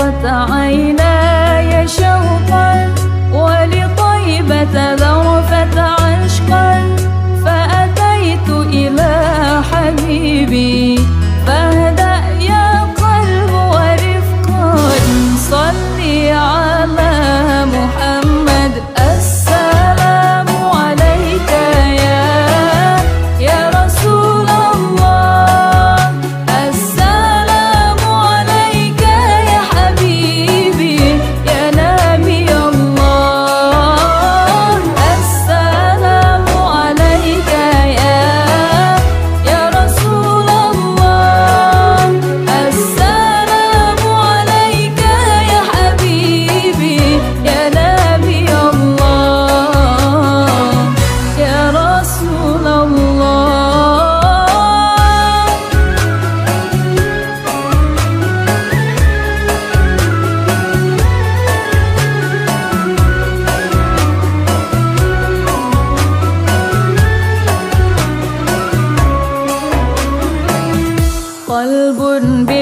فاضت عيناي شوقا ولطيبة ذرفت عشقا فأتيت إلى حبيبي. قلب بي